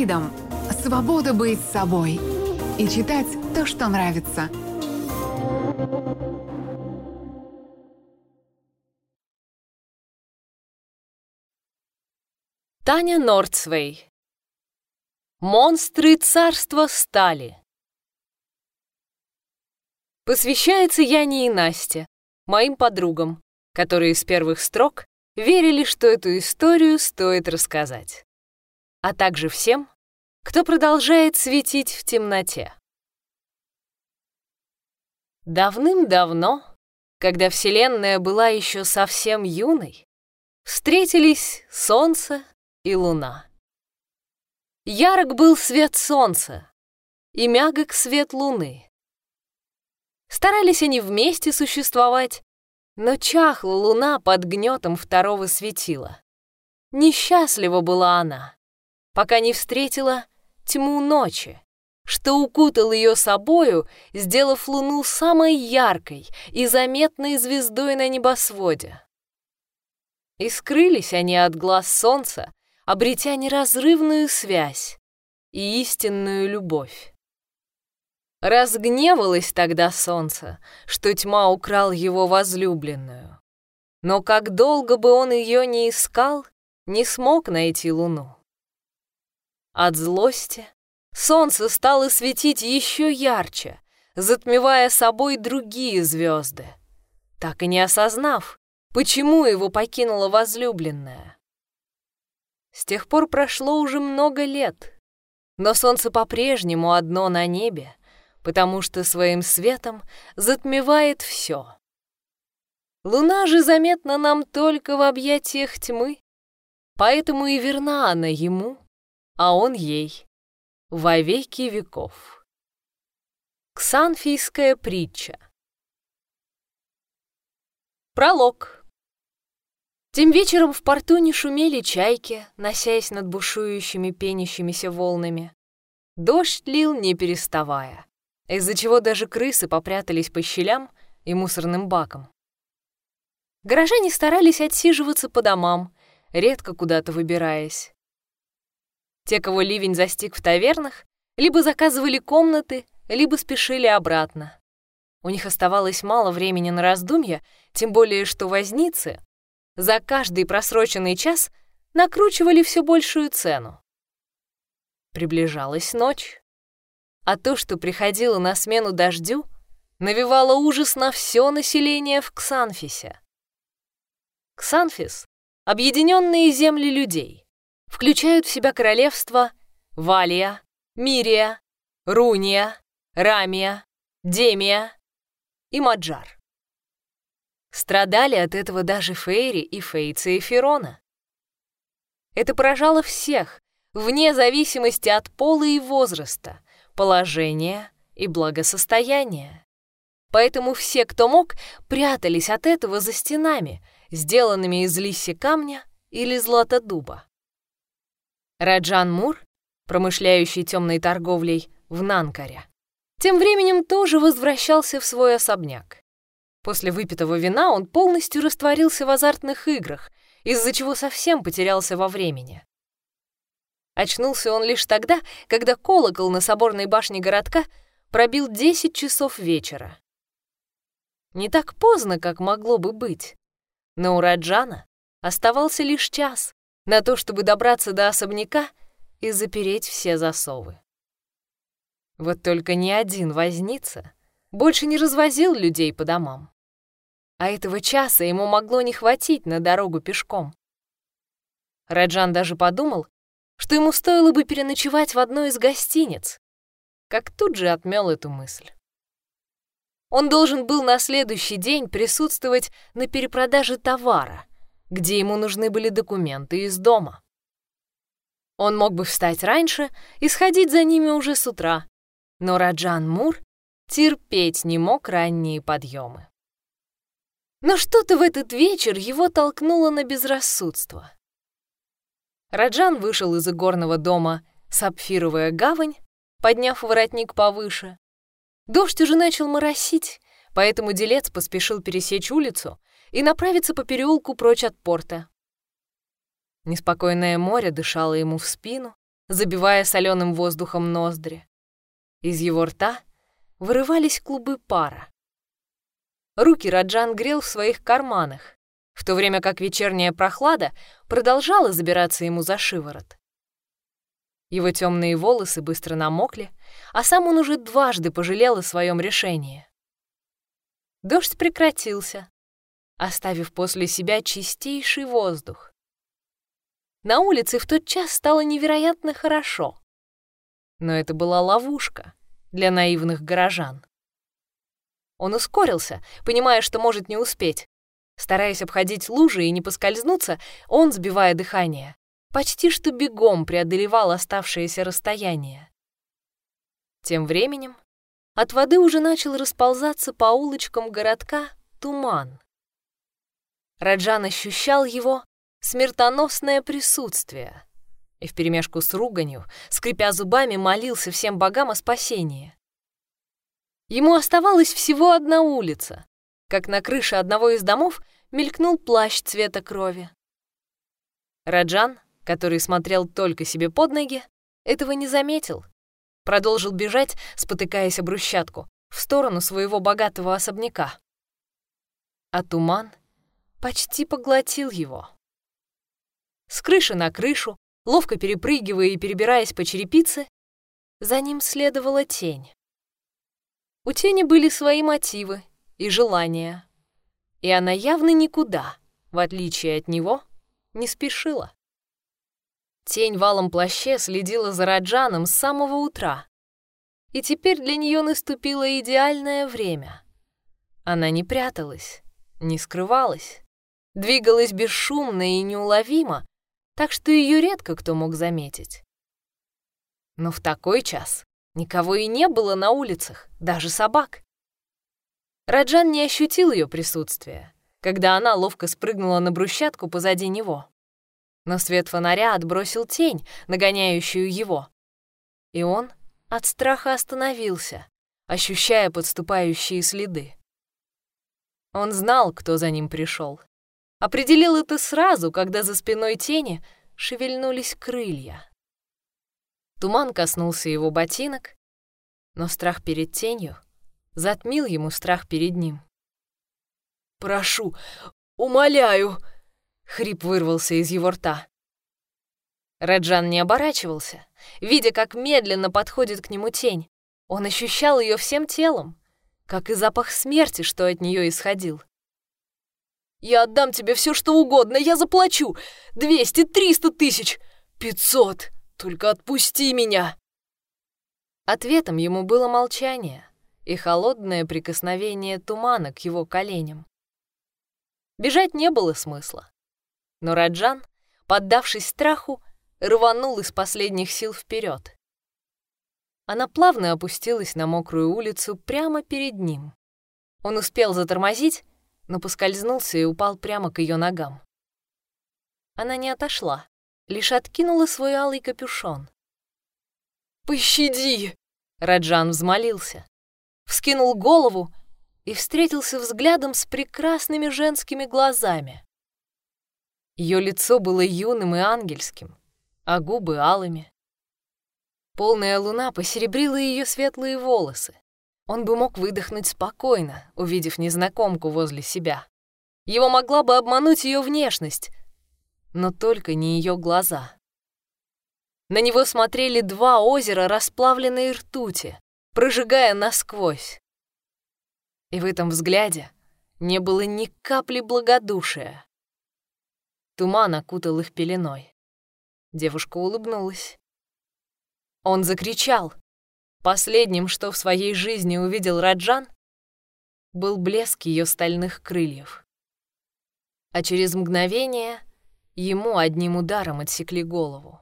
Freedom — свобода быть собой и читать то, что нравится. Таня Нордсвей. Монстры царства стали. Посвящается Яне и Насте, моим подругам, которые с первых строк верили, что эту историю стоит рассказать. А также всем, кто продолжает светить в темноте. Давным-давно, когда Вселенная была еще совсем юной, встретились Солнце и Луна. Ярок был свет Солнца, и мягок свет Луны. Старались они вместе существовать, но чахла Луна под гнетом второго светила. Несчастлива была она, пока не встретила тьму ночи, что укутал ее собою, сделав Луну самой яркой и заметной звездой на небосводе. И скрылись они от глаз солнца, обретя неразрывную связь и истинную любовь. Разгневалось тогда солнце, что тьма украл его возлюбленную. Но как долго бы он ее не искал, не смог найти луну. От злости солнце стало светить еще ярче, затмевая собой другие звезды, так и не осознав, почему его покинула возлюбленная. С тех пор прошло уже много лет, но солнце по-прежнему одно на небе, потому что своим светом затмевает все. Луна же заметна нам только в объятиях тьмы, поэтому и верна она ему, а он ей, во веки веков. Ксанфийская притча Пролог Тем вечером в порту не шумели чайки, носясь над бушующими пенящимися волнами. Дождь лил не переставая из-за чего даже крысы попрятались по щелям и мусорным бакам. Горожане старались отсиживаться по домам, редко куда-то выбираясь. Те, кого ливень застиг в тавернах, либо заказывали комнаты, либо спешили обратно. У них оставалось мало времени на раздумья, тем более что возницы за каждый просроченный час накручивали все большую цену. Приближалась ночь а то, что приходило на смену дождю, навевало ужас на все население в Ксанфисе. Ксанфис — объединенные земли людей, включают в себя королевства Валия, Мирия, Руния, Рамия, Демия и Маджар. Страдали от этого даже Фейри и Фейцы и Ферона. Это поражало всех, вне зависимости от пола и возраста, положение и благосостояние. Поэтому все, кто мог, прятались от этого за стенами, сделанными из лиси камня или златодуба. Раджан Мур, промышляющий темной торговлей в Нанкаре, тем временем тоже возвращался в свой особняк. После выпитого вина он полностью растворился в азартных играх, из-за чего совсем потерялся во времени. Очнулся он лишь тогда, когда колокол на соборной башне городка пробил 10 часов вечера. Не так поздно, как могло бы быть. Но у Раджана оставался лишь час на то, чтобы добраться до особняка и запереть все засовы. Вот только ни один возница больше не развозил людей по домам. А этого часа ему могло не хватить на дорогу пешком. Раджан даже подумал, что ему стоило бы переночевать в одной из гостиниц, как тут же отмел эту мысль. Он должен был на следующий день присутствовать на перепродаже товара, где ему нужны были документы из дома. Он мог бы встать раньше и сходить за ними уже с утра, но Раджан Мур терпеть не мог ранние подъемы. Но что-то в этот вечер его толкнуло на безрассудство. Раджан вышел из игорного дома сапфировая гавань, подняв воротник повыше. Дождь уже начал моросить, поэтому делец поспешил пересечь улицу и направиться по переулку прочь от порта. Неспокойное море дышало ему в спину, забивая соленым воздухом ноздри. Из его рта вырывались клубы пара. Руки Раджан грел в своих карманах, в то время как вечерняя прохлада продолжала забираться ему за шиворот. Его темные волосы быстро намокли, а сам он уже дважды пожалел о своем решении. Дождь прекратился, оставив после себя чистейший воздух. На улице в тот час стало невероятно хорошо. Но это была ловушка для наивных горожан. Он ускорился, понимая, что может не успеть. Стараясь обходить лужи и не поскользнуться, он, сбивая дыхание, почти что бегом преодолевал оставшееся расстояние. Тем временем от воды уже начал расползаться по улочкам городка туман. Раджан ощущал его смертоносное присутствие и вперемешку с руганью, скрипя зубами, молился всем богам о спасении. Ему оставалась всего одна улица, как на крыше одного из домов мелькнул плащ цвета крови. Раджан, который смотрел только себе под ноги, этого не заметил. Продолжил бежать, спотыкаясь об брусчатку, в сторону своего богатого особняка. А туман почти поглотил его. С крыши на крышу, ловко перепрыгивая и перебираясь по черепице, за ним следовала тень. У тени были свои мотивы и желания, и она явно никуда, в отличие от него, не спешила. Тень валом плаще следила за Раджаном с самого утра, и теперь для нее наступило идеальное время. Она не пряталась, не скрывалась, двигалась бесшумно и неуловимо, так что ее редко кто мог заметить. Но в такой час никого и не было на улицах, даже собак. Раджан не ощутил ее присутствия, когда она ловко спрыгнула на брусчатку позади него. Но свет фонаря отбросил тень, нагоняющую его. И он от страха остановился, ощущая подступающие следы. Он знал, кто за ним пришел. Определил это сразу, когда за спиной тени шевельнулись крылья. Туман коснулся его ботинок, но страх перед тенью затмил ему страх перед ним. «Прошу, умоляю!» — хрип вырвался из его рта. Раджан не оборачивался, видя, как медленно подходит к нему тень. Он ощущал ее всем телом, как и запах смерти, что от нее исходил. «Я отдам тебе все, что угодно, я заплачу! Двести, триста тысяч! Пятьсот! Только отпусти меня!» Ответом ему было молчание и холодное прикосновение тумана к его коленям. Бежать не было смысла. Но Раджан, поддавшись страху, рванул из последних сил вперед. Она плавно опустилась на мокрую улицу прямо перед ним. Он успел затормозить, но поскользнулся и упал прямо к ее ногам. Она не отошла, лишь откинула свой алый капюшон. «Пощади!» — Раджан взмолился. Вскинул голову и встретился взглядом с прекрасными женскими глазами. Ее лицо было юным и ангельским, а губы алыми. Полная луна посеребрила ее светлые волосы. Он бы мог выдохнуть спокойно, увидев незнакомку возле себя. Его могла бы обмануть ее внешность, но только не ее глаза. На него смотрели два озера расплавленной ртути, прожигая насквозь. И в этом взгляде не было ни капли благодушия. Туман окутал их пеленой. Девушка улыбнулась. Он закричал. Последним, что в своей жизни увидел Раджан, был блеск ее стальных крыльев. А через мгновение ему одним ударом отсекли голову.